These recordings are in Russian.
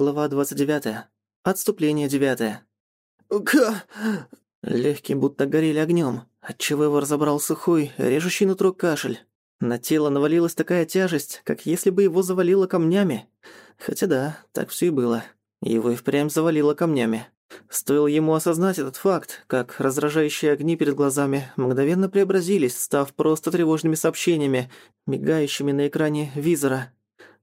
глава 29. Отступление 9. Ка... Легкие будто горели огнём, отчего его разобрал сухой, режущий нутро кашель. На тело навалилась такая тяжесть, как если бы его завалило камнями. Хотя да, так всё и было. Его и впрямь завалило камнями. Стоило ему осознать этот факт, как раздражающие огни перед глазами мгновенно преобразились, став просто тревожными сообщениями, мигающими на экране визора.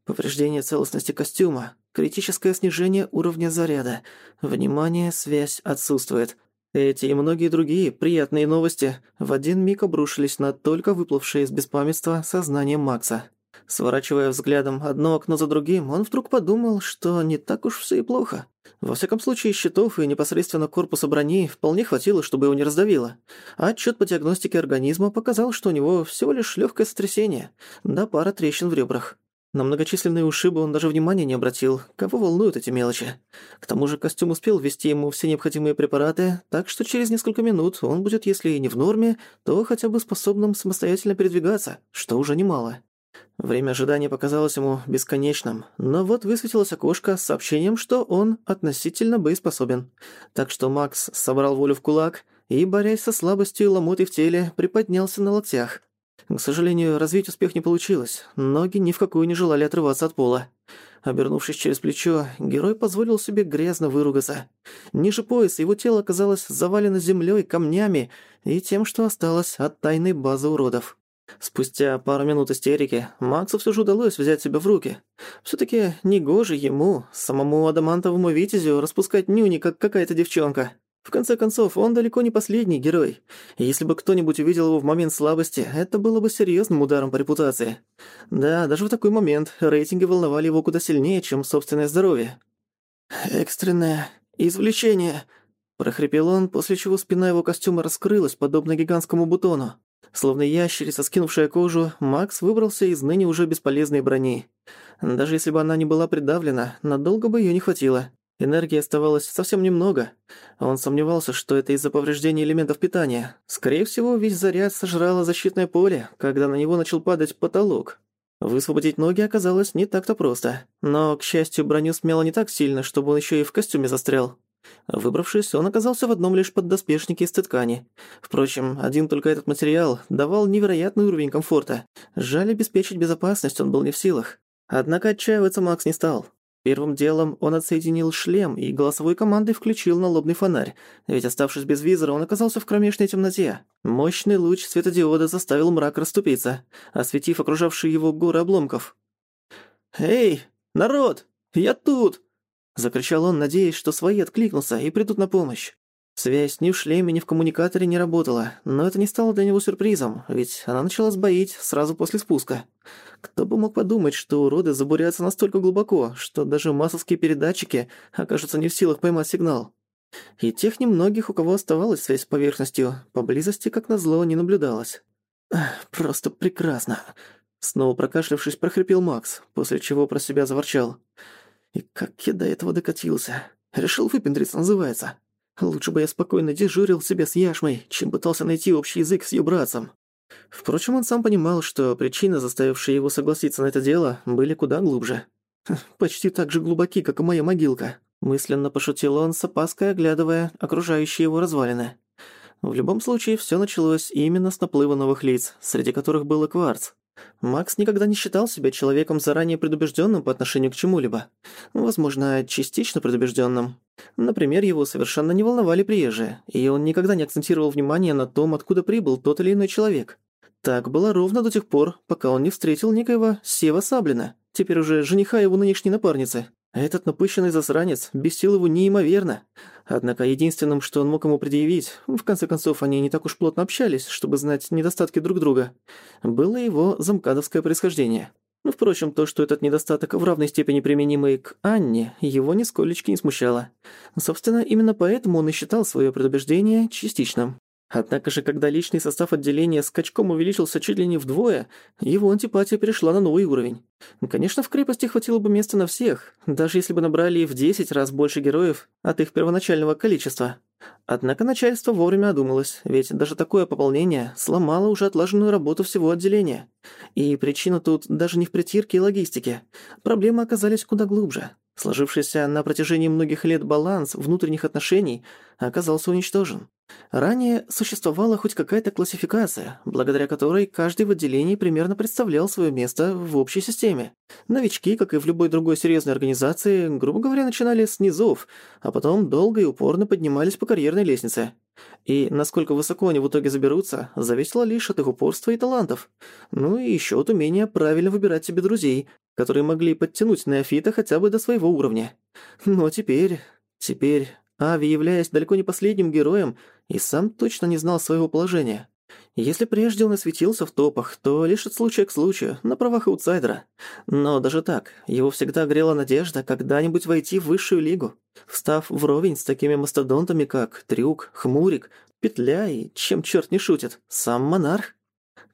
Повреждение целостности костюма, критическое снижение уровня заряда, внимание, связь отсутствует. Эти и многие другие приятные новости в один миг обрушились на только выплывшее из беспамятства сознание Макса. Сворачивая взглядом одно окно за другим, он вдруг подумал, что не так уж всё и плохо. Во всяком случае, щитов и непосредственно корпуса брони вполне хватило, чтобы его не раздавило. А отчёт по диагностике организма показал, что у него всего лишь лёгкое сотрясение, да пара трещин в ребрах. На многочисленные ушибы он даже внимания не обратил. Кого волнуют эти мелочи? К тому же костюм успел ввести ему все необходимые препараты, так что через несколько минут он будет, если и не в норме, то хотя бы способным самостоятельно передвигаться, что уже немало. Время ожидания показалось ему бесконечным, но вот высветилось окошко с сообщением, что он относительно боеспособен. Так что Макс собрал волю в кулак и, борясь со слабостью и ломотой в теле, приподнялся на локтях. К сожалению, развить успех не получилось. Ноги ни в какую не желали отрываться от пола. Обернувшись через плечо, герой позволил себе грязно выругаться. Ниже пояса его тело оказалось завалено землей, камнями и тем, что осталось от тайной базы уродов. Спустя пару минут истерики Максу все же удалось взять себя в руки. все таки негоже ему, самому адамантовому витязю, распускать нюни, как какая-то девчонка. В конце концов, он далеко не последний герой. если бы кто-нибудь увидел его в момент слабости, это было бы серьезным ударом по репутации. Да, даже в такой момент рейтинги волновали его куда сильнее, чем собственное здоровье. «Экстренное извлечение», – прохрипел он, после чего спина его костюма раскрылась, подобно гигантскому бутону. Словно ящерица, скинувшая кожу, Макс выбрался из ныне уже бесполезной брони. Даже если бы она не была придавлена, надолго бы её не хватило. Энергии оставалось совсем немного. Он сомневался, что это из-за повреждения элементов питания. Скорее всего, весь заряд сожрало защитное поле, когда на него начал падать потолок. Высвободить ноги оказалось не так-то просто. Но, к счастью, броню смело не так сильно, чтобы он ещё и в костюме застрял. Выбравшись, он оказался в одном лишь поддоспешнике из ткани. Впрочем, один только этот материал давал невероятный уровень комфорта. Жаль, обеспечить безопасность он был не в силах. Однако отчаиваться Макс не стал. Первым делом он отсоединил шлем и голосовой командой включил налобный фонарь, ведь оставшись без визора, он оказался в кромешной темноте. Мощный луч светодиода заставил мрак расступиться, осветив окружавшие его горы обломков. «Эй, народ! Я тут!» Закричал он, надеясь, что свои откликнутся и придут на помощь. Связь ни в шлеме, ни в коммуникаторе не работала, но это не стало для него сюрпризом, ведь она начала сбоить сразу после спуска. Кто бы мог подумать, что уроды забурятся настолько глубоко, что даже массовские передатчики окажутся не в силах поймать сигнал. И тех немногих, у кого оставалась связь с поверхностью, поблизости, как назло, не наблюдалось. «Просто прекрасно!» Снова прокашлявшись, прохрипел Макс, после чего про себя заворчал. «И как я до этого докатился? Решил выпендриться, называется. Лучше бы я спокойно дежурил себе с Яшмой, чем пытался найти общий язык с ее братцем. Впрочем, он сам понимал, что причины, заставившие его согласиться на это дело, были куда глубже. «Почти так же глубоки, как и моя могилка», — мысленно пошутил он, с опаской оглядывая окружающие его развалины. В любом случае, всё началось именно с наплыва новых лиц, среди которых был и Кварц. Макс никогда не считал себя человеком заранее предубежденным по отношению к чему-либо. Возможно, частично предубежденным. Например, его совершенно не волновали приезжие, и он никогда не акцентировал внимание на том, откуда прибыл тот или иной человек. Так было ровно до тех пор, пока он не встретил некоего Сева Саблина, теперь уже жениха его нынешней напарницы. Этот напыщенный засранец бесил его неимоверно. Однако единственным, что он мог ему предъявить, в конце концов, они не так уж плотно общались, чтобы знать недостатки друг друга, было его замкадовское происхождение. Но, впрочем, то, что этот недостаток в равной степени применимый к Анне, его нисколечки не смущало. Собственно, именно поэтому он и считал свое предубеждение частичным. Однако же, когда личный состав отделения скачком увеличился чуть ли не вдвое, его антипатия перешла на новый уровень. Конечно, в крепости хватило бы места на всех, даже если бы набрали в 10 раз больше героев от их первоначального количества. Однако начальство вовремя одумалось, ведь даже такое пополнение сломало уже отлаженную работу всего отделения. И причина тут даже не в притирке и логистике. Проблемы оказались куда глубже. Сложившийся на протяжении многих лет баланс внутренних отношений оказался уничтожен. Ранее существовала хоть какая-то классификация, благодаря которой каждый в отделении примерно представлял свое место в общей системе. Новички, как и в любой другой серьезной организации, грубо говоря, начинали с низов, а потом долго и упорно поднимались по карьерной лестнице. И насколько высоко они в итоге заберутся, зависело лишь от их упорства и талантов. Ну и еще от умения правильно выбирать себе друзей, которые могли подтянуть неофита хотя бы до своего уровня. Но теперь... теперь... Ави, являясь далеко не последним героем, и сам точно не знал своего положения. Если прежде он осветился в топах, то лишь от случая к случаю, на правах аутсайдера. Но даже так, его всегда грела надежда когда-нибудь войти в высшую лигу, встав вровень с такими мастодонтами, как Трюк, Хмурик, Петля и, чем черт не шутит, сам Монарх.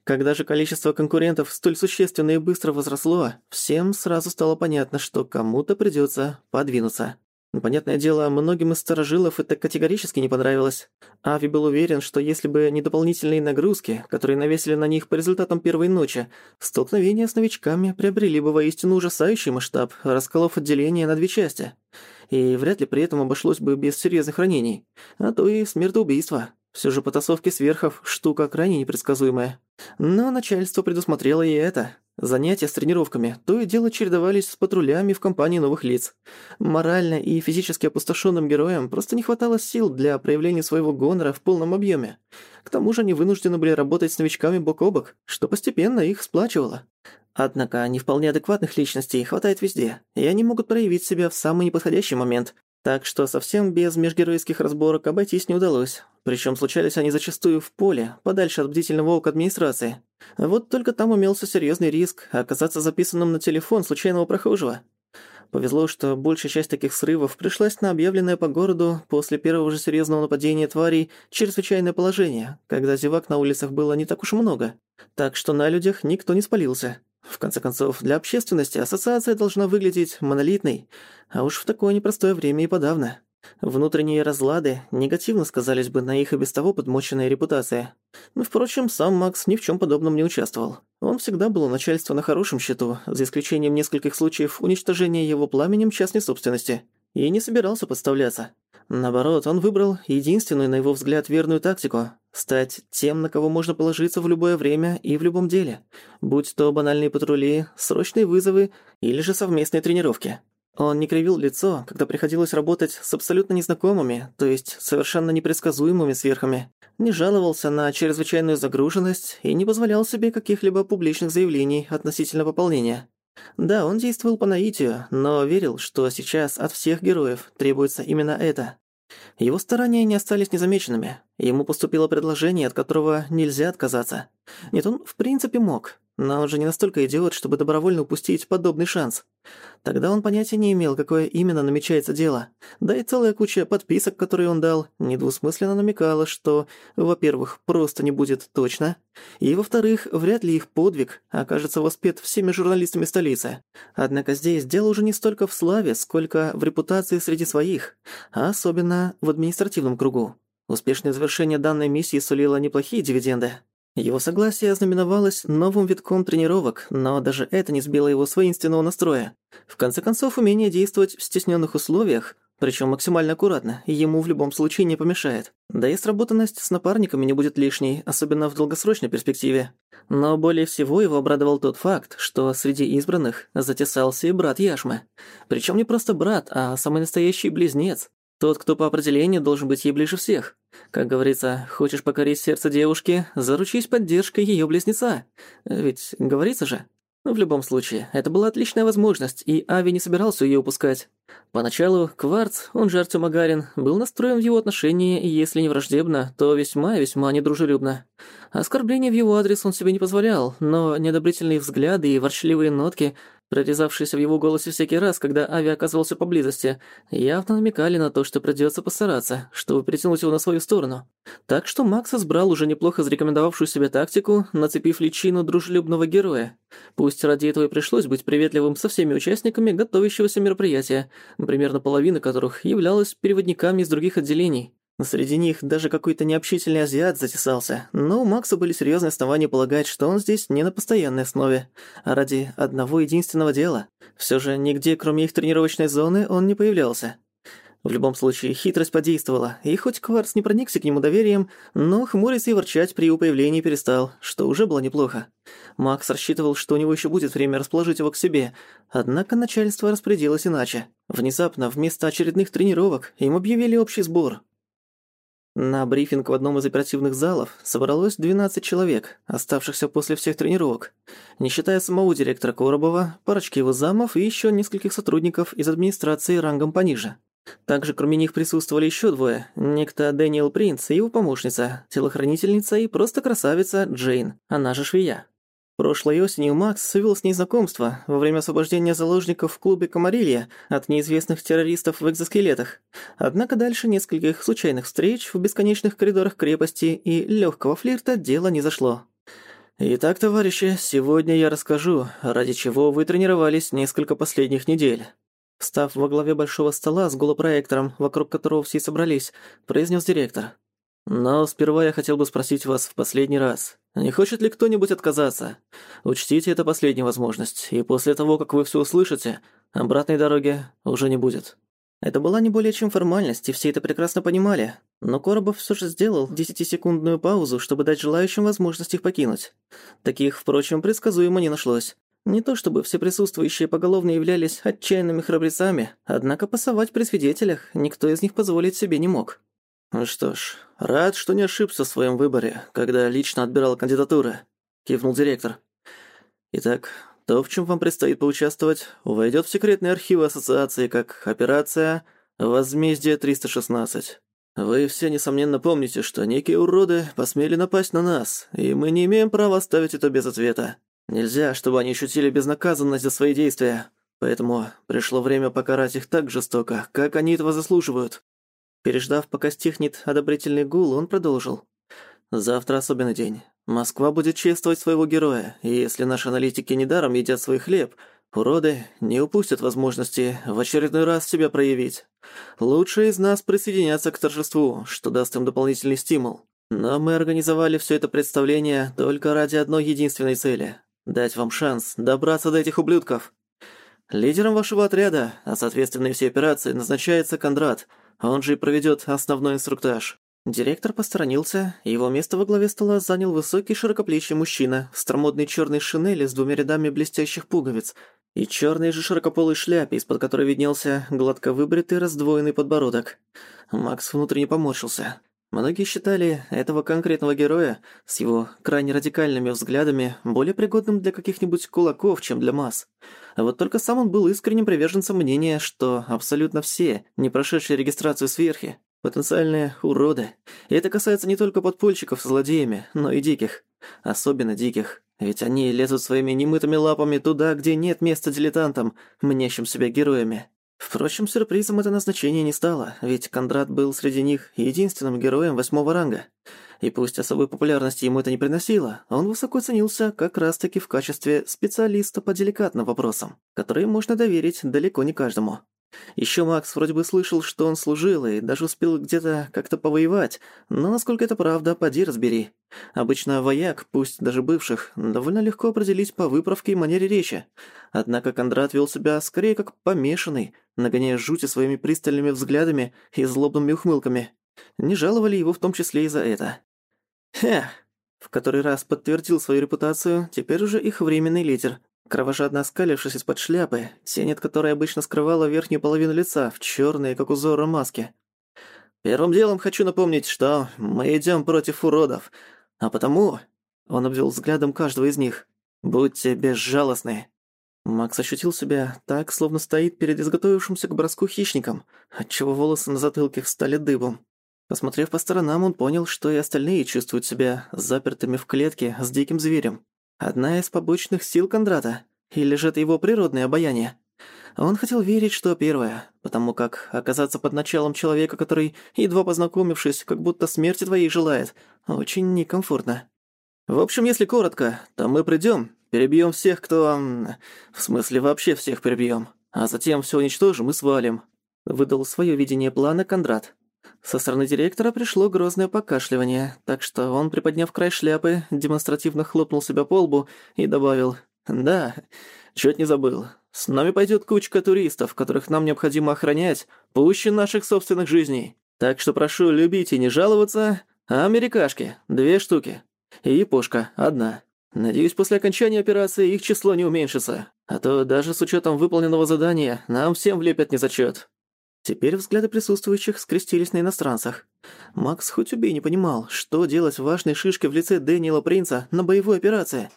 Когда же количество конкурентов столь существенно и быстро возросло, всем сразу стало понятно, что кому-то придётся подвинуться. Понятное дело, многим из старожилов это категорически не понравилось. Ави был уверен, что если бы не дополнительные нагрузки, которые навесили на них по результатам первой ночи, столкновения с новичками приобрели бы воистину ужасающий масштаб, расколов отделение на две части. И вряд ли при этом обошлось бы без серьезных ранений, а то и смертоубийства. Все же потасовки сверхов – штука крайне непредсказуемая. Но начальство предусмотрело и это. Занятия с тренировками то и дело чередовались с патрулями в компании новых лиц. Морально и физически опустошенным героям просто не хватало сил для проявления своего гонора в полном объеме. К тому же они вынуждены были работать с новичками бок о бок, что постепенно их сплачивало. Однако не вполне адекватных личностей хватает везде, и они могут проявить себя в самый неподходящий момент, так что совсем без межгеройских разборок обойтись не удалось. Причем случались они зачастую в поле, подальше от бдительного ока администрации. Вот только там имелся серьезный риск оказаться записанным на телефон случайного прохожего. Повезло, что большая часть таких срывов пришлась на объявленное по городу после первого же серьезного нападения тварей чрезвычайное положение, когда зевак на улицах было не так уж много. Так что на людях никто не спалился. В конце концов, для общественности ассоциация должна выглядеть монолитной, а уж в такое непростое время и подавно. Внутренние разлады негативно сказались бы на их и без того подмоченной репутации. Но, впрочем, сам Макс ни в чем подобном не участвовал. Он всегда был у начальства на хорошем счету, за исключением нескольких случаев уничтожения его пламенем частной собственности, и не собирался подставляться. Наоборот, он выбрал единственную, на его взгляд, верную тактику – стать тем, на кого можно положиться в любое время и в любом деле, будь то банальные патрули, срочные вызовы или же совместные тренировки. Он не кривил лицо, когда приходилось работать с абсолютно незнакомыми, то есть совершенно непредсказуемыми сверхами, не жаловался на чрезвычайную загруженность и не позволял себе каких-либо публичных заявлений относительно пополнения. Да, он действовал по наитию, но верил, что сейчас от всех героев требуется именно это. Его старания не остались незамеченными. Ему поступило предложение, от которого нельзя отказаться. Нет, он в принципе мог, но он же не настолько идиот, чтобы добровольно упустить подобный шанс. Тогда он понятия не имел, какое именно намечается дело. Да и целая куча подписок, которые он дал, недвусмысленно намекала, что, во-первых, просто не будет точно, и, во-вторых, вряд ли их подвиг окажется воспет всеми журналистами столицы. Однако здесь дело уже не столько в славе, сколько в репутации среди своих, а особенно в административном кругу. Успешное завершение данной миссии сулило неплохие дивиденды. Его согласие ознаменовалось новым витком тренировок, но даже это не сбило его с воинственного настроя. В конце концов, умение действовать в стесненных условиях, причем максимально аккуратно, ему в любом случае не помешает. Да и сработанность с напарниками не будет лишней, особенно в долгосрочной перспективе. Но более всего его обрадовал тот факт, что среди избранных затесался и брат Яшмы. Причем не просто брат, а самый настоящий близнец. Тот, кто по определению должен быть ей ближе всех. Как говорится, хочешь покорить сердце девушки, заручись поддержкой ее близнеца. Ведь говорится же. В любом случае, это была отличная возможность, и Ави не собирался ее упускать. Поначалу Кварц, он же Артём Агарин, был настроен в его отношении, если не враждебно, то весьма-весьма недружелюбно. Оскорбления в его адрес он себе не позволял, но неодобрительные взгляды и ворчливые нотки прорезавшиеся в его голосе всякий раз, когда Ави оказывался поблизости, явно намекали на то, что придётся постараться, чтобы притянуть его на свою сторону. Так что Макс избрал уже неплохо зарекомендовавшую себе тактику, нацепив личину дружелюбного героя. Пусть ради этого и пришлось быть приветливым со всеми участниками готовящегося мероприятия, примерно половина которых являлась переводниками из других отделений. Среди них даже какой-то необщительный азиат затесался, но у Макса были серьезные основания полагать, что он здесь не на постоянной основе, а ради одного единственного дела. Все же нигде, кроме их тренировочной зоны, он не появлялся. В любом случае, хитрость подействовала, и хоть Кварц не проникся к нему доверием, но хмуриться и ворчать при его появлении перестал, что уже было неплохо. Макс рассчитывал, что у него еще будет время расположить его к себе, однако начальство распорядилось иначе. Внезапно, вместо очередных тренировок, им объявили общий сбор. На брифинг в одном из оперативных залов собралось 12 человек, оставшихся после всех тренировок, не считая самого директора Коробова, парочки его замов и еще нескольких сотрудников из администрации рангом пониже. Также кроме них присутствовали еще двое. Некто Дэниел Принц и его помощница, телохранительница и просто красавица Джейн, она же швея. Прошлой осенью Макс свел с ней знакомство во время освобождения заложников в клубе Комарилья от неизвестных террористов в экзоскелетах. Однако дальше нескольких случайных встреч в бесконечных коридорах крепости и легкого флирта дело не зашло. Итак, товарищи, сегодня я расскажу, ради чего вы тренировались несколько последних недель. Встав во главе большого стола с голопроектором, вокруг которого все собрались, произнес директор. «Но сперва я хотел бы спросить вас в последний раз. Не хочет ли кто-нибудь отказаться? Учтите, это последняя возможность, и после того, как вы все услышите, обратной дороги уже не будет». Это была не более чем формальность, и все это прекрасно понимали. Но Коробов все же сделал десятисекундную паузу, чтобы дать желающим возможность их покинуть. Таких, впрочем, предсказуемо не нашлось. Не то чтобы все присутствующие поголовно являлись отчаянными храбрецами, однако пасовать при свидетелях никто из них позволить себе не мог. «Ну «Что ж, рад, что не ошибся в своем выборе, когда лично отбирал кандидатуры», — кивнул директор. «Итак, то, в чем вам предстоит поучаствовать, войдет в секретные архивы ассоциации как операция «Возмездие 316». Вы все, несомненно, помните, что некие уроды посмели напасть на нас, и мы не имеем права оставить это без ответа. Нельзя, чтобы они ощутили безнаказанность за свои действия. Поэтому пришло время покарать их так жестоко, как они этого заслуживают. Переждав, пока стихнет одобрительный гул, он продолжил. Завтра особенный день. Москва будет чествовать своего героя, и если наши аналитики недаром едят свой хлеб, уроды не упустят возможности в очередной раз себя проявить. Лучшие из нас присоединятся к торжеству, что даст им дополнительный стимул. Но мы организовали все это представление только ради одной единственной цели Дать вам шанс добраться до этих ублюдков. Лидером вашего отряда, а соответственно и всей операции, назначается Кондрат. Он же и проведет основной инструктаж. Директор посторонился, и его место во главе стола занял высокий широкоплечий мужчина в старомодной черной шинели с двумя рядами блестящих пуговиц и черной же широкополой шляпе, из-под которой виднелся гладко выбритый раздвоенный подбородок. Макс внутренне поморщился. Многие считали этого конкретного героя с его крайне радикальными взглядами более пригодным для каких-нибудь кулаков, чем для масс. А вот только сам он был искренним приверженцем мнения, что абсолютно все, не прошедшие регистрацию сверхи, потенциальные уроды. И это касается не только подпольщиков с злодеями, но и диких. Особенно диких. Ведь они лезут своими немытыми лапами туда, где нет места дилетантам, мнящим себя героями. Впрочем, сюрпризом это назначение не стало, ведь Кондрат был среди них единственным героем восьмого ранга. И пусть особой популярности ему это не приносило, он высоко ценился как раз-таки в качестве специалиста по деликатным вопросам, которые можно доверить далеко не каждому. Еще Макс вроде бы слышал, что он служил и даже успел где-то как-то повоевать, но насколько это правда, поди разбери. Обычно вояк, пусть даже бывших, довольно легко определить по выправке и манере речи. Однако Кондрат вел себя скорее как помешанный, нагоняя жути своими пристальными взглядами и злобными ухмылками. Не жаловали его в том числе и за это. Хе! В который раз подтвердил свою репутацию, теперь уже их временный лидер, кровожадно оскалившись из-под шляпы, тень от которой обычно скрывала верхнюю половину лица в черные, как узора, маски. «Первым делом хочу напомнить, что мы идем против уродов, а потому...» Он обвел взглядом каждого из них. «Будьте безжалостны». Макс ощутил себя так, словно стоит перед изготовившимся к броску хищником, отчего волосы на затылке встали дыбом. Посмотрев по сторонам, он понял, что и остальные чувствуют себя запертыми в клетке с диким зверем. Одна из побочных сил Кондрата? Или же это его природное обаяние? Он хотел верить, что первое, потому как оказаться под началом человека, который, едва познакомившись, как будто смерти твоей желает, очень некомфортно. В общем, если коротко, то мы придём, перебьём всех, кто... В смысле, вообще всех перебьём, а затем всё уничтожим и свалим. Выдал своё видение плана Кондрат. Со стороны директора пришло грозное покашливание, так что он, приподняв край шляпы, демонстративно хлопнул себя по лбу и добавил «Да, чуть не забыл. С нами пойдет кучка туристов, которых нам необходимо охранять, пуще наших собственных жизней. Так что прошу любить и не жаловаться, а америкашки – две штуки. И япошка – одна. Надеюсь, после окончания операции их число не уменьшится, а то даже с учетом выполненного задания нам всем влепят незачет. Теперь взгляды присутствующих скрестились на иностранцах. Макс хоть убей не понимал, что делать важной шишке в лице Дэниела Принца на боевой операции.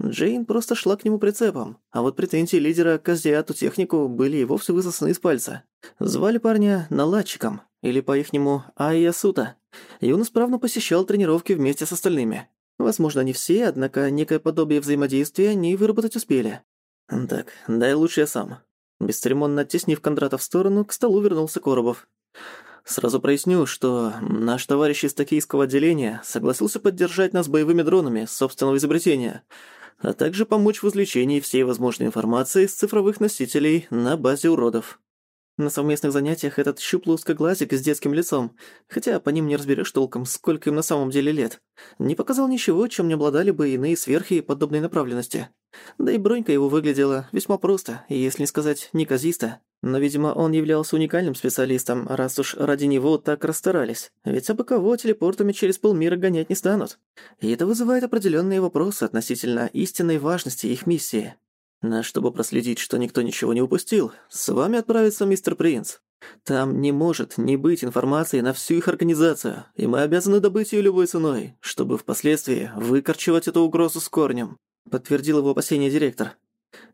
Джейн просто шла к нему прицепом, а вот претензии лидера к азиату-технику были и вовсе высосаны из пальца. Звали парня наладчиком, или по-ихнему Айя Сута, и он исправно посещал тренировки вместе с остальными. Возможно, не все, однако некое подобие взаимодействия они выработать успели. «Так, дай лучше я сам», Бесцеремонно оттеснив Кондрата в сторону, к столу вернулся Коробов. «Сразу проясню, что наш товарищ из токийского отделения согласился поддержать нас боевыми дронами собственного изобретения, а также помочь в извлечении всей возможной информации с цифровых носителей на базе уродов. На совместных занятиях этот щуплый узкоглазик с детским лицом, хотя по ним не разберешь толком, сколько им на самом деле лет, не показал ничего, чем не обладали бы иные сверхи подобной направленности. Да и бронька его выглядела весьма просто, если не сказать неказисто. Но, видимо, он являлся уникальным специалистом, раз уж ради него так расстарались. Ведь абы кого телепортами через полмира гонять не станут. И это вызывает определенные вопросы относительно истинной важности их миссии. На чтобы проследить, что никто ничего не упустил, с вами отправится мистер Принц. Там не может не быть информации на всю их организацию, и мы обязаны добыть ее любой ценой, чтобы впоследствии выкорчевать эту угрозу с корнем», — подтвердил его опасение директор.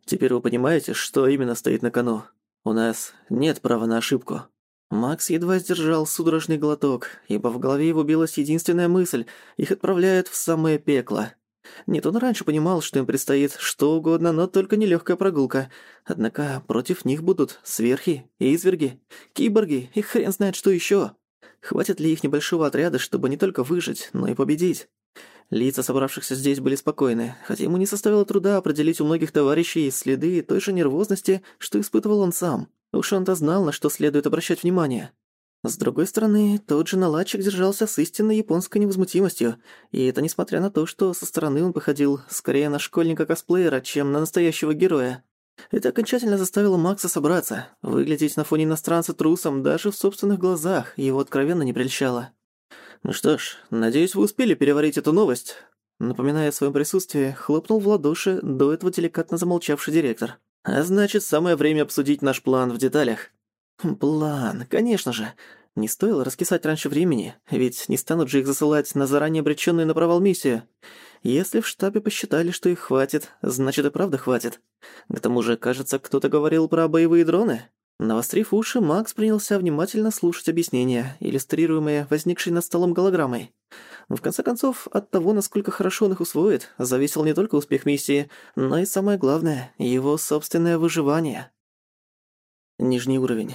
«Теперь вы понимаете, что именно стоит на кону. У нас нет права на ошибку». Макс едва сдержал судорожный глоток, ибо в голове его билась единственная мысль — их отправляют в самое пекло. Нет, он раньше понимал, что им предстоит что угодно, но только не легкая прогулка. Однако против них будут сверхи, изверги, киборги и хрен знает что еще. Хватит ли их небольшого отряда, чтобы не только выжить, но и победить? Лица собравшихся здесь были спокойны, хотя ему не составило труда определить у многих товарищей следы той же нервозности, что испытывал он сам. Уж он-то знал, на что следует обращать внимание. С другой стороны, тот же наладчик держался с истинной японской невозмутимостью, и это несмотря на то, что со стороны он походил скорее на школьника-косплеера, чем на настоящего героя. Это окончательно заставило Макса собраться. Выглядеть на фоне иностранца трусом даже в собственных глазах его откровенно не прельщало. «Ну что ж, надеюсь, вы успели переварить эту новость?» Напоминая о своем присутствии, хлопнул в ладоши до этого деликатно замолчавший директор. «А значит, самое время обсудить наш план в деталях». План, конечно же. Не стоило раскисать раньше времени, ведь не станут же их засылать на заранее обречённую на провал миссию. Если в штабе посчитали, что их хватит, значит и правда хватит. К тому же, кажется, кто-то говорил про боевые дроны. Навострив уши, Макс принялся внимательно слушать объяснения, иллюстрируемые возникшей над столом голограммой. В конце концов, от того, насколько хорошо он их усвоит, зависел не только успех миссии, но и самое главное — его собственное выживание. Нижний уровень.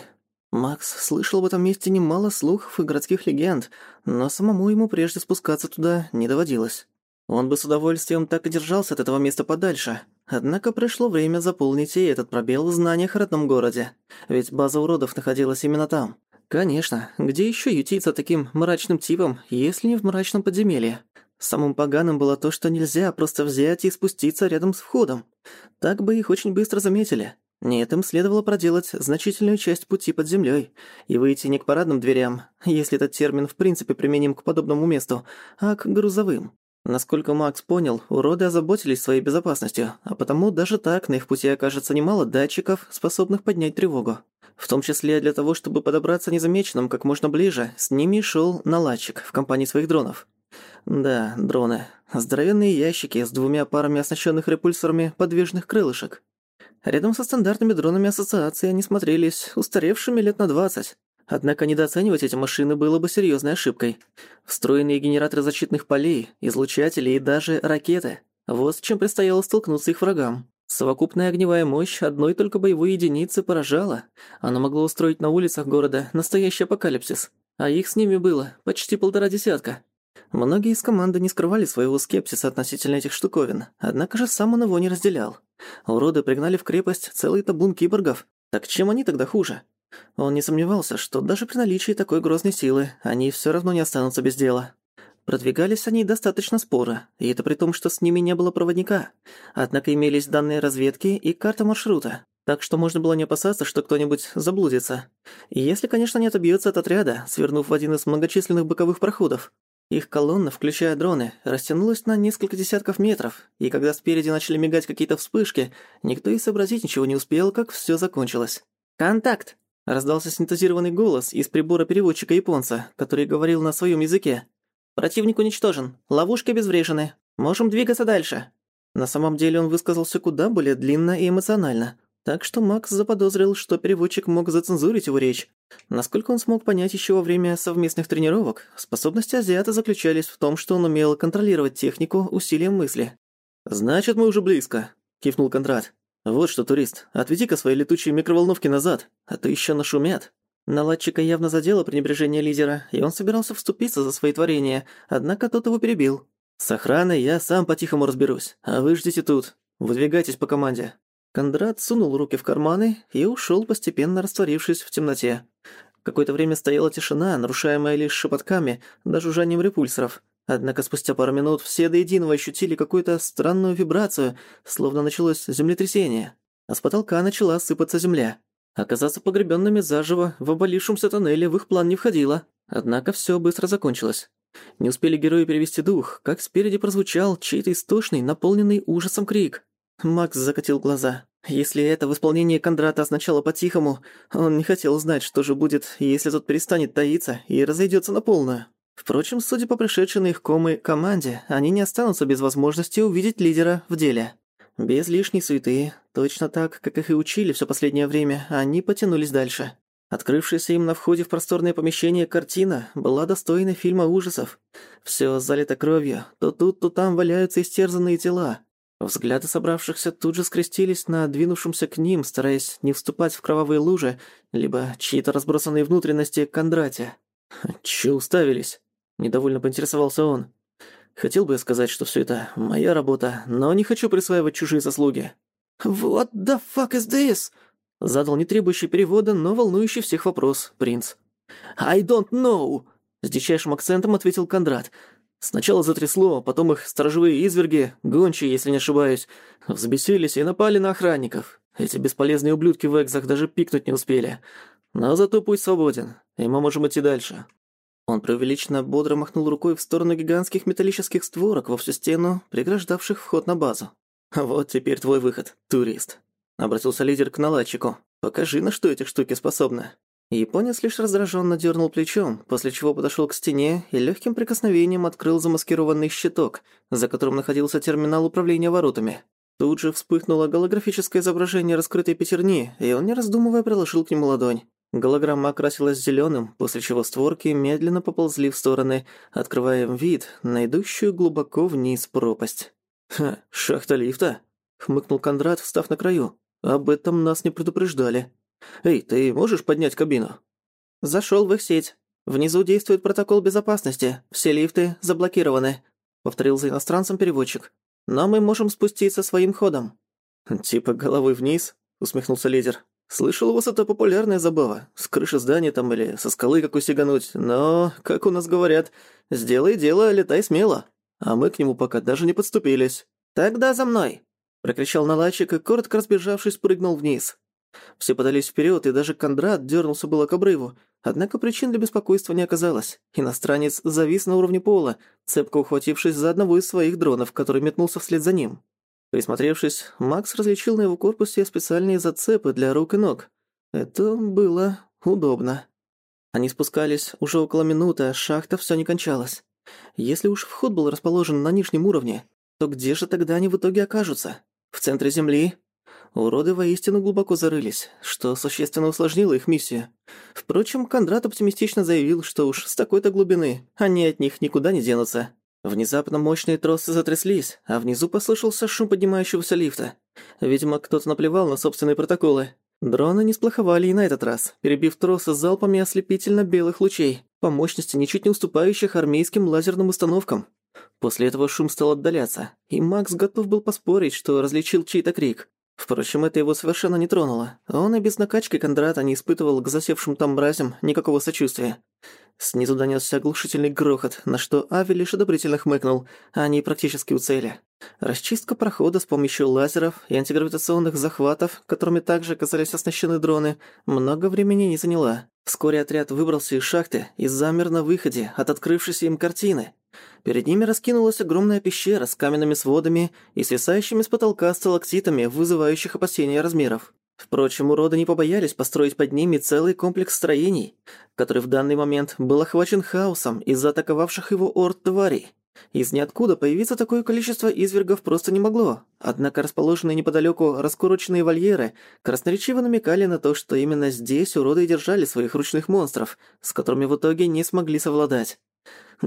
Макс слышал в этом месте немало слухов и городских легенд, но самому ему прежде спускаться туда не доводилось. Он бы с удовольствием так и держался от этого места подальше. Однако пришло время заполнить и этот пробел в знаниях о родном городе. Ведь база уродов находилась именно там. Конечно, где еще ютиться таким мрачным типом, если не в мрачном подземелье? Самым поганым было то, что нельзя просто взять и спуститься рядом с входом. Так бы их очень быстро заметили. Нет, им следовало проделать значительную часть пути под землей и выйти не к парадным дверям, если этот термин в принципе применим к подобному месту, а к грузовым. Насколько Макс понял, уроды озаботились своей безопасностью, а потому даже так на их пути окажется немало датчиков, способных поднять тревогу. В том числе для того, чтобы подобраться незамеченным как можно ближе, с ними шел наладчик в компании своих дронов. Да, дроны. Здоровенные ящики с двумя парами оснащенных репульсорами подвижных крылышек. Рядом со стандартными дронами ассоциации они смотрелись устаревшими лет на 20. Однако недооценивать эти машины было бы серьезной ошибкой. Встроенные генераторы защитных полей, излучатели и даже ракеты. Вот с чем предстояло столкнуться их врагам. Совокупная огневая мощь одной только боевой единицы поражала. Она могла устроить на улицах города настоящий апокалипсис. А их с ними было почти полтора десятка. Многие из команды не скрывали своего скепсиса относительно этих штуковин, однако же сам он его не разделял. Уроды пригнали в крепость целый табун киборгов. Так чем они тогда хуже? Он не сомневался, что даже при наличии такой грозной силы они всё равно не останутся без дела. Продвигались они достаточно споро, и это при том, что с ними не было проводника. Однако имелись данные разведки и карта маршрута, так что можно было не опасаться, что кто-нибудь заблудится. Если, конечно, не отобьется от отряда, свернув в один из многочисленных боковых проходов. Их колонна, включая дроны, растянулась на несколько десятков метров, и когда спереди начали мигать какие-то вспышки, никто и сообразить ничего не успел, как всё закончилось. «Контакт!» – раздался синтезированный голос из прибора переводчика японца, который говорил на своём языке. «Противник уничтожен, ловушки обезврежены, можем двигаться дальше». На самом деле он высказался куда более длинно и эмоционально, так что Макс заподозрил, что переводчик мог зацензурить его речь. Насколько он смог понять еще во время совместных тренировок, способности азиата заключались в том, что он умел контролировать технику усилием мысли. «Значит, мы уже близко», — кивнул Кондрат. «Вот что, турист, отведи-ка свои летучие микроволновки назад, а то еще нашумят». Наладчика явно задело пренебрежение лидера, и он собирался вступиться за свои творения, однако тот его перебил. «С охраной я сам по-тихому разберусь, а вы ждите тут. Выдвигайтесь по команде». Кондрат сунул руки в карманы и ушёл, постепенно растворившись в темноте. Какое-то время стояла тишина, нарушаемая лишь шепотками, да жужжанием репульсоров. Однако спустя пару минут все до единого ощутили какую-то странную вибрацию, словно началось землетрясение. А с потолка начала сыпаться земля. Оказаться погребенными заживо в обвалившемся тоннеле в их план не входило. Однако все быстро закончилось. Не успели герои перевести дух, как спереди прозвучал чей-то истошный, наполненный ужасом крик. Макс закатил глаза. Если это в исполнении Кондрата означало по-тихому, он не хотел знать, что же будет, если тот перестанет таиться и разойдется на полную. Впрочем, судя по пришедшей на их комы команде, они не останутся без возможности увидеть лидера в деле. Без лишней суеты, точно так, как их и учили все последнее время, они потянулись дальше. Открывшаяся им на входе в просторное помещение картина была достойна фильма ужасов. Все залито кровью, то тут, то там валяются истерзанные тела. Взгляды собравшихся тут же скрестились на двинувшемся к ним, стараясь не вступать в кровавые лужи, либо чьи-то разбросанные внутренности Кондрате. «Чё уставились?» – недовольно поинтересовался он. «Хотел бы я сказать, что всё это моя работа, но не хочу присваивать чужие заслуги». «What the fuck is this?» – задал не требующий перевода, но волнующий всех вопрос принц. «I don't know!» – с дичайшим акцентом ответил Кондрат – Сначала затрясло, потом их сторожевые изверги, гончие, если не ошибаюсь, взбесились и напали на охранников. Эти бесполезные ублюдки в экзах даже пикнуть не успели. Но зато путь свободен, и мы можем идти дальше». Он преувеличенно бодро махнул рукой в сторону гигантских металлических створок во всю стену, преграждавших вход на базу. «Вот теперь твой выход, турист», — обратился лидер к наладчику. «Покажи, на что эти штуки способны». Японец лишь раздраженно дернул плечом, после чего подошел к стене и легким прикосновением открыл замаскированный щиток, за которым находился терминал управления воротами. Тут же вспыхнуло голографическое изображение раскрытой пятерни, и он, не раздумывая, приложил к нему ладонь. Голограмма окрасилась зеленым, после чего створки медленно поползли в стороны, открывая вид на идущую глубоко вниз пропасть. «Ха, шахта лифта?» — хмыкнул Кондрат, встав на краю. «Об этом нас не предупреждали». «Эй, ты можешь поднять кабину?» «Зашёл в их сеть. Внизу действует протокол безопасности. Все лифты заблокированы», — повторил за иностранцем переводчик. «Но мы можем спуститься своим ходом». «Типа головой вниз?» — усмехнулся лидер. «Слышал, у вас это популярная забава. С крыши здания там или со скалы какой сигануть. Но, как у нас говорят, сделай дело, летай смело. А мы к нему пока даже не подступились». «Тогда за мной!» — прокричал наладчик и, коротко разбежавшись, прыгнул вниз. Все подались вперед, и даже Кондрат дернулся было к обрыву. Однако причин для беспокойства не оказалось. Иностранец завис на уровне пола, цепко ухватившись за одного из своих дронов, который метнулся вслед за ним. Присмотревшись, Макс различил на его корпусе специальные зацепы для рук и ног. Это было удобно. Они спускались уже около минуты, а шахта все не кончалась. Если уж вход был расположен на нижнем уровне, то где же тогда они в итоге окажутся? В центре Земли? Уроды воистину глубоко зарылись, что существенно усложнило их миссию. Впрочем, Кондрат оптимистично заявил, что уж с такой-то глубины они от них никуда не денутся. Внезапно мощные тросы затряслись, а внизу послышался шум поднимающегося лифта. Видимо, кто-то наплевал на собственные протоколы. Дроны не сплоховали и на этот раз, перебив тросы залпами ослепительно-белых лучей, по мощности ничуть не уступающих армейским лазерным установкам. После этого шум стал отдаляться, и Макс готов был поспорить, что различил чей-то крик. Впрочем, это его совершенно не тронуло. Он и без накачки Кондрата не испытывал к засевшим там мразям никакого сочувствия. Снизу донёсся оглушительный грохот, на что Ави лишь одобрительно хмыкнул, а они практически у цели. Расчистка прохода с помощью лазеров и антигравитационных захватов, которыми также оказались оснащены дроны, много времени не заняла. Вскоре отряд выбрался из шахты и замер на выходе от открывшейся им картины. Перед ними раскинулась огромная пещера с каменными сводами и свисающими с потолка сталактитами, вызывающих опасения размеров. Впрочем, уроды не побоялись построить под ними целый комплекс строений, который в данный момент был охвачен хаосом из-за атаковавших его орд тварей. Из ниоткуда появиться такое количество извергов просто не могло. Однако расположенные неподалеку раскуроченные вольеры красноречиво намекали на то, что именно здесь уроды держали своих ручных монстров, с которыми в итоге не смогли совладать.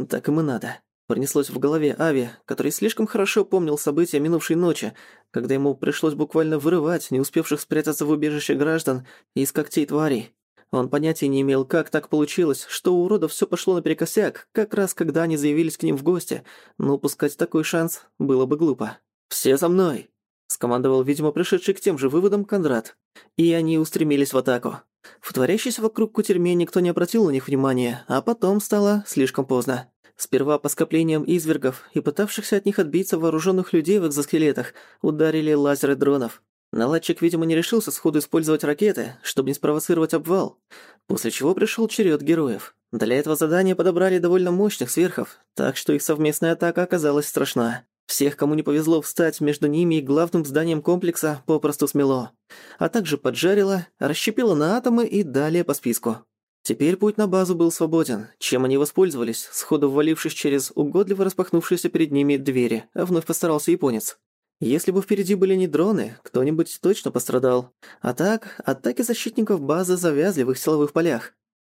Так им и надо. Пронеслось в голове Ави, который слишком хорошо помнил события минувшей ночи, когда ему пришлось буквально вырывать не успевших спрятаться в убежище граждан из когтей тварей. Он понятия не имел, как так получилось, что у уродов всё пошло наперекосяк, как раз когда они заявились к ним в гости, но упускать такой шанс было бы глупо. «Все за мной!» – скомандовал, видимо, пришедший к тем же выводам Кондрат. И они устремились в атаку. В творящейся вокруг кутерьме никто не обратил на них внимания, а потом стало слишком поздно. Сперва по скоплениям извергов и пытавшихся от них отбиться вооруженных людей в экзоскелетах ударили лазеры дронов. Наладчик, видимо, не решился сходу использовать ракеты, чтобы не спровоцировать обвал, после чего пришел черед героев. Для этого задания подобрали довольно мощных сверхов, так что их совместная атака оказалась страшна. Всех, кому не повезло встать между ними и главным зданием комплекса, попросту смело. А также поджарило, расщепило на атомы и далее по списку. Теперь путь на базу был свободен, чем они воспользовались, сходу ввалившись через угодливо распахнувшиеся перед ними двери, а вновь постарался японец. Если бы впереди были не дроны, кто-нибудь точно пострадал. А так, атаки защитников базы завязли в их силовых полях.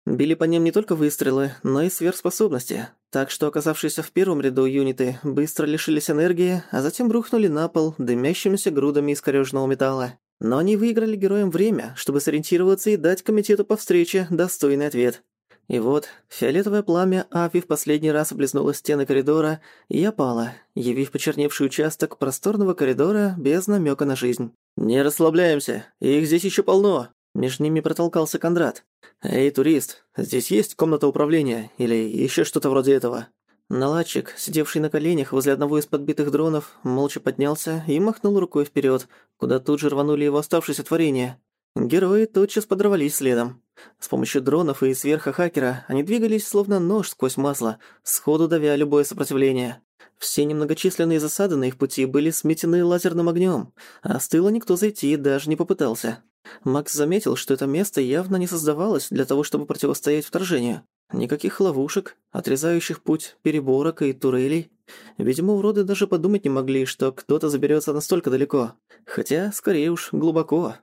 Били по ним не только выстрелы, но и сверхспособности, так что оказавшиеся в первом ряду юниты быстро лишились энергии, а затем рухнули на пол дымящимися грудами искорёженного металла. Но они выиграли героям время, чтобы сориентироваться и дать комитету по встрече достойный ответ. И вот, фиолетовое пламя Ави в последний раз облизнуло стены коридора и опало, явив почерневший участок просторного коридора без намека на жизнь. «Не расслабляемся, их здесь еще полно!» Между ними протолкался Кондрат. «Эй, турист, здесь есть комната управления или еще что-то вроде этого?» Наладчик, сидевший на коленях возле одного из подбитых дронов, молча поднялся и махнул рукой вперед, куда тут же рванули его оставшиеся творения. Герои тотчас подорвались следом. С помощью дронов и сверхохакера они двигались словно нож сквозь масло, сходу давя любое сопротивление. Все немногочисленные засады на их пути были сметены лазерным огнем, а с тыла никто зайти даже не попытался. Макс заметил, что это место явно не создавалось для того, чтобы противостоять вторжению. Никаких ловушек, отрезающих путь, переборок и турелей. Видимо, уроды даже подумать не могли, что кто-то заберется настолько далеко. Хотя, скорее уж, глубоко.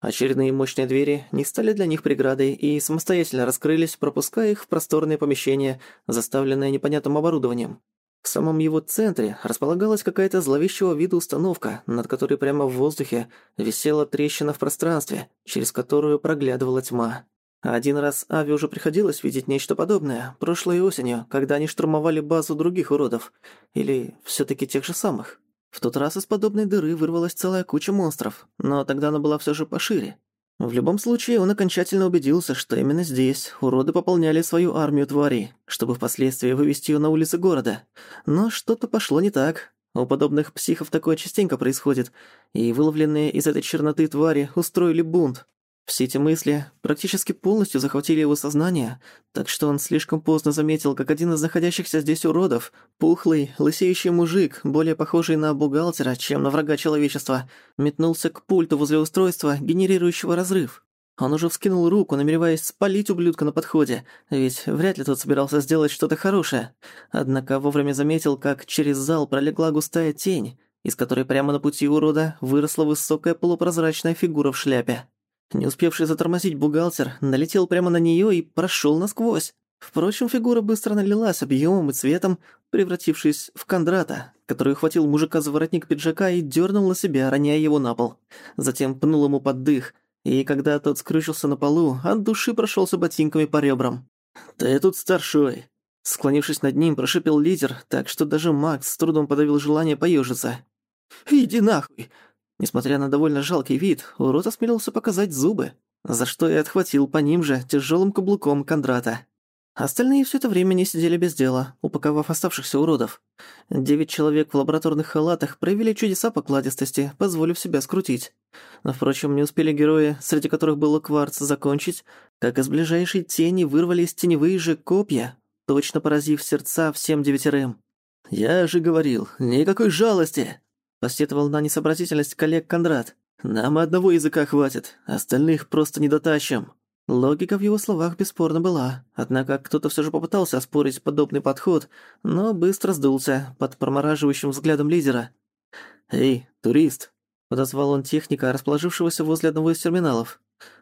Очередные мощные двери не стали для них преградой и самостоятельно раскрылись, пропуская их в просторное помещение, заставленное непонятным оборудованием. В самом его центре располагалась какая-то зловещего вида установка, над которой прямо в воздухе висела трещина в пространстве, через которую проглядывала тьма. Один раз Ави уже приходилось видеть нечто подобное, прошлой осенью, когда они штурмовали базу других уродов. Или все таки тех же самых. В тот раз из подобной дыры вырвалась целая куча монстров, но тогда она была все же пошире. В любом случае, он окончательно убедился, что именно здесь уроды пополняли свою армию тварей, чтобы впоследствии вывести ее на улицы города. Но что-то пошло не так. У подобных психов такое частенько происходит, и выловленные из этой черноты твари устроили бунт. Все эти мысли практически полностью захватили его сознание, так что он слишком поздно заметил, как один из находящихся здесь уродов, пухлый, лысеющий мужик, более похожий на бухгалтера, чем на врага человечества, метнулся к пульту возле устройства, генерирующего разрыв. Он уже вскинул руку, намереваясь спалить ублюдка на подходе, ведь вряд ли тот собирался сделать что-то хорошее. Однако вовремя заметил, как через зал пролегла густая тень, из которой прямо на пути урода выросла высокая полупрозрачная фигура в шляпе. Не успевший затормозить бухгалтер налетел прямо на неё и прошёл насквозь. Впрочем, фигура быстро налилась объёмом и цветом, превратившись в Кондрата, который ухватил мужика за воротник пиджака и дёрнул на себя, роняя его на пол. Затем пнул ему под дых, и когда тот скрючился на полу, от души прошёлся ботинками по ребрам. «Ты тут старшой!» Склонившись над ним, прошипел лидер, так что даже Макс с трудом подавил желание поёжиться. «Иди нахуй!» Несмотря на довольно жалкий вид, урод осмелился показать зубы, за что и отхватил по ним же тяжелым каблуком Кондрата. Остальные все это время не сидели без дела, упаковав оставшихся уродов. Девять человек в лабораторных халатах проявили чудеса покладистости, позволив себя скрутить. Но, впрочем, не успели герои, среди которых было кварц, закончить, как из ближайшей тени вырвались теневые же копья, точно поразив сердца всем девятерым. «Я же говорил, никакой жалости!» Посетовал на несообразительность коллег Кондрат. «Нам одного языка хватит, остальных просто не дотащим». Логика в его словах бесспорно была, однако кто-то все же попытался оспорить подобный подход, но быстро сдулся под промораживающим взглядом лидера. «Эй, турист!» – подозвал он техника, расположившегося возле одного из терминалов.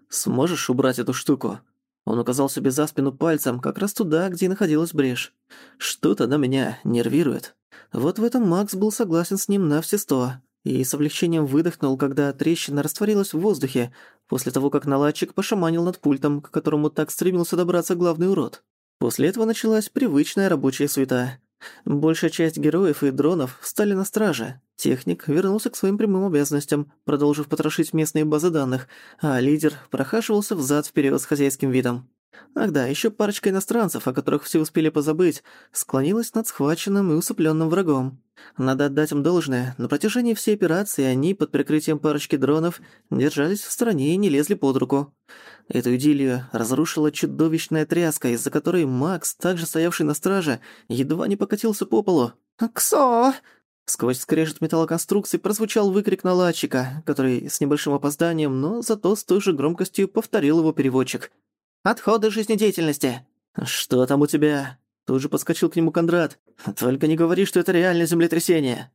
«Сможешь убрать эту штуку?» Он указал себе за спину пальцем, как раз туда, где находилась брешь. «Что-то на меня нервирует». Вот в этом Макс был согласен с ним на все сто, и с облегчением выдохнул, когда трещина растворилась в воздухе, после того, как наладчик пошаманил над пультом, к которому так стремился добраться главный урод. После этого началась привычная рабочая суета. Большая часть героев и дронов встали на страже. Техник вернулся к своим прямым обязанностям, продолжив потрошить местные базы данных, а лидер прохаживался взад вперед с хозяйским видом. Ах да, еще парочка иностранцев, о которых все успели позабыть, склонилась над схваченным и усыпленным врагом. Надо отдать им должное, на протяжении всей операции они, под прикрытием парочки дронов, держались в стороне и не лезли под руку. Эту идиллию разрушила чудовищная тряска, из-за которой Макс, также стоявший на страже, едва не покатился по полу. «Ксо!» Сквозь скрежет металлоконструкции прозвучал выкрик наладчика, который с небольшим опозданием, но зато с той же громкостью повторил его переводчик – Отходы жизнедеятельности». «Что там у тебя?» Тут же подскочил к нему Кондрат. «Только не говори, что это реальное землетрясение».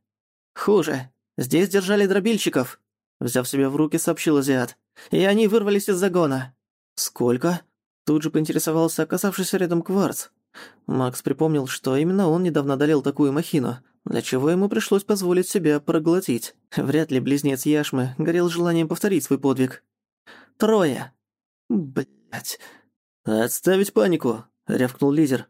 «Хуже. Здесь держали дробильщиков», — взяв себя в руки, сообщил Азиат. «И они вырвались из загона». «Сколько?» Тут же поинтересовался оказавшийся рядом Кварц. Макс припомнил, что именно он недавно одолел такую махину, для чего ему пришлось позволить себя проглотить. Вряд ли близнец Яшмы горел желанием повторить свой подвиг. «Трое». «Блядь». «Отставить панику!» — рявкнул лидер.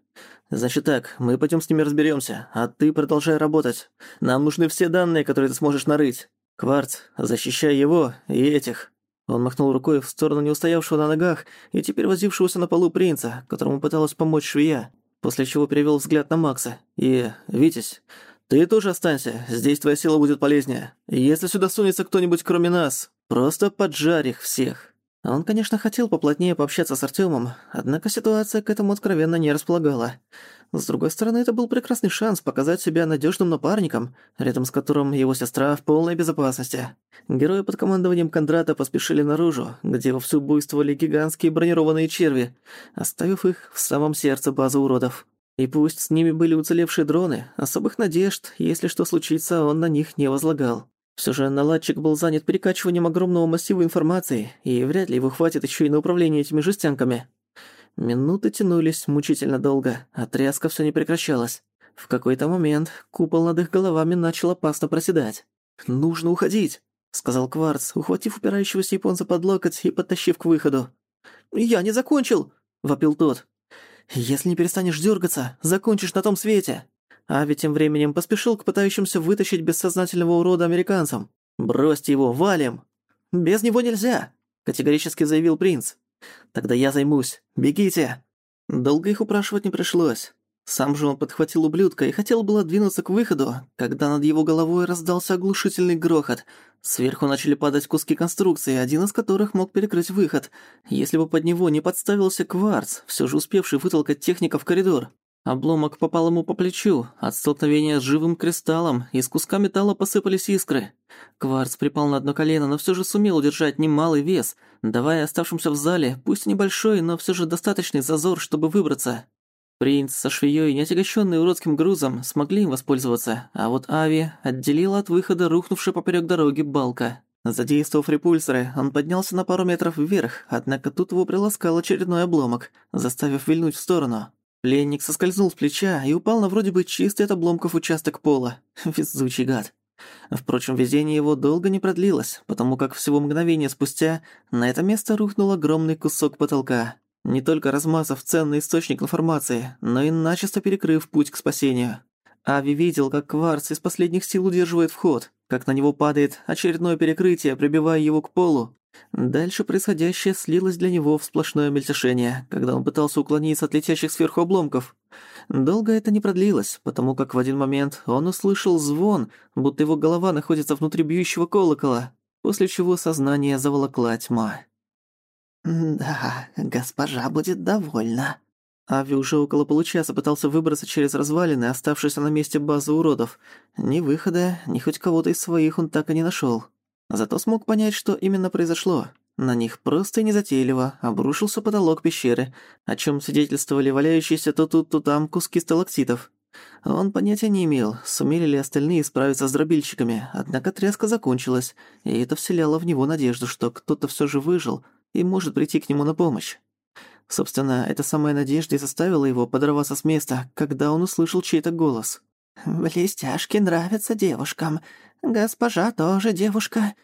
«Значит так, мы пойдем с ними разберемся, а ты продолжай работать. Нам нужны все данные, которые ты сможешь нарыть. Кварц, защищай его и этих». Он махнул рукой в сторону неустоявшего на ногах и теперь возившегося на полу принца, которому пыталась помочь швея, после чего перевел взгляд на Макса. «И, Витязь, ты тоже останься, здесь твоя сила будет полезнее. Если сюда сунется кто-нибудь кроме нас, просто поджарь их всех». Он, конечно, хотел поплотнее пообщаться с Артёмом, однако ситуация к этому откровенно не располагала. С другой стороны, это был прекрасный шанс показать себя надежным напарником, рядом с которым его сестра в полной безопасности. Герои под командованием Кондрата поспешили наружу, где вовсю буйствовали гигантские бронированные черви, оставив их в самом сердце базы уродов. И пусть с ними были уцелевшие дроны, особых надежд, если что случится, он на них не возлагал. Все же наладчик был занят перекачиванием огромного массива информации, и вряд ли его хватит еще и на управление этими жестянками. Минуты тянулись мучительно долго, а тряска все не прекращалась. В какой-то момент купол над их головами начал опасно проседать. «Нужно уходить», — сказал Кварц, ухватив упирающегося японца под локоть и подтащив к выходу. «Я не закончил!» — вопил тот. «Если не перестанешь дергаться, закончишь на том свете!» Ави тем временем поспешил к пытающимся вытащить бессознательного урода американцам. «Бросьте его, валим!» «Без него нельзя!» — категорически заявил принц. «Тогда я займусь. Бегите!» Долго их упрашивать не пришлось. Сам же он подхватил ублюдка и хотел было двинуться к выходу, когда над его головой раздался оглушительный грохот. Сверху начали падать куски конструкции, один из которых мог перекрыть выход, если бы под него не подставился кварц, все же успевший вытолкать техника в коридор. Обломок попал ему по плечу. От столкновения с живым кристаллом из куска металла посыпались искры. Кварц припал на одно колено, но все же сумел удержать немалый вес, давая оставшимся в зале, пусть небольшой, но все же достаточный зазор, чтобы выбраться. Принц со швеей, не отягощенный уродским грузом, смогли им воспользоваться, а вот Ави отделила от выхода рухнувшая поперек дороги балка. Задействовав репульсоры, он поднялся на пару метров вверх, однако тут его приласкал очередной обломок, заставив вильнуть в сторону. Пленник соскользнул с плеча и упал на вроде бы чистый от обломков участок пола. Везучий гад. Впрочем, везение его долго не продлилось, потому как всего мгновение спустя на это место рухнул огромный кусок потолка, не только размазав ценный источник информации, но и начисто перекрыв путь к спасению. Ави видел, как кварц из последних сил удерживает вход, как на него падает очередное перекрытие, прибивая его к полу. Дальше происходящее слилось для него в сплошное мельтешение, когда он пытался уклониться от летящих сверху обломков. Долго это не продлилось, потому как в один момент он услышал звон, будто его голова находится внутри бьющего колокола, после чего сознание заволокла тьма. «Да, госпожа будет довольна». Ави уже около получаса пытался выбраться через развалины, оставшиеся на месте базы уродов. Ни выхода, ни хоть кого-то из своих он так и не нашёл. Зато смог понять, что именно произошло. На них просто и незатейливо обрушился потолок пещеры, о чем свидетельствовали валяющиеся то тут, то там куски сталактитов. Он понятия не имел, сумели ли остальные справиться с дробильщиками, однако тряска закончилась, и это вселяло в него надежду, что кто-то все же выжил и может прийти к нему на помощь. Собственно, эта самая надежда и заставила его подорваться с места, когда он услышал чей-то голос. «Блестяшки нравятся девушкам. Госпожа тоже девушка».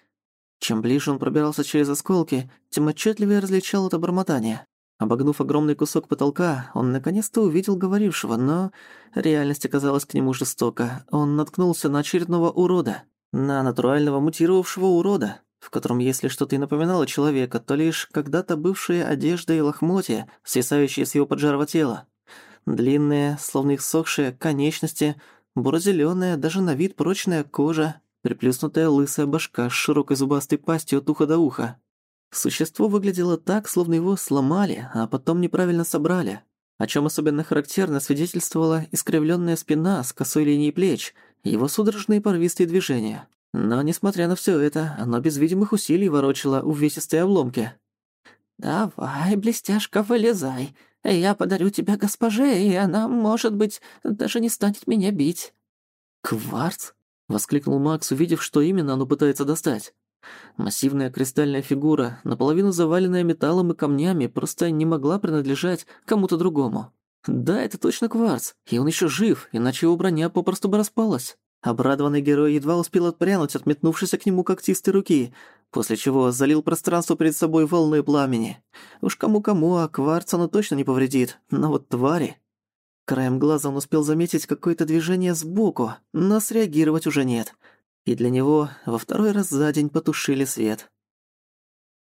Чем ближе он пробирался через осколки, тем отчетливее различал это бормотание. Обогнув огромный кусок потолка, он наконец-то увидел говорившего, но реальность оказалась к нему жестока. Он наткнулся на очередного урода. На натурального мутировавшего урода, в котором если что-то и напоминало человека, то лишь когда-то бывшие одежда и лохмотья, свисающие с его поджарого тела. Длинные, словно их сохшие, конечности, буро-зелёная, даже на вид прочная кожа, приплюснутая лысая башка с широкой зубастой пастью от уха до уха. Существо выглядело так, словно его сломали, а потом неправильно собрали. О чем особенно характерно свидетельствовала искривленная спина с косой линией плеч, его судорожные порвистые движения. Но, несмотря на все это, оно без видимых усилий ворочало увесистые обломки. «Давай, блестяшка, вылезай. Я подарю тебя госпоже, и она, может быть, даже не станет меня бить». «Кварц?» — воскликнул Макс, увидев, что именно оно пытается достать. Массивная кристальная фигура, наполовину заваленная металлом и камнями, просто не могла принадлежать кому-то другому. Да, это точно кварц, и он еще жив, иначе его броня попросту бы распалась. Обрадованный герой едва успел отпрянуть от метнувшейся к нему когтистой руки, после чего залил пространство перед собой волной пламени. Уж кому-кому, а кварц оно точно не повредит, но вот твари... Краем глаза он успел заметить какое-то движение сбоку, но среагировать уже нет — и для него во второй раз за день потушили свет.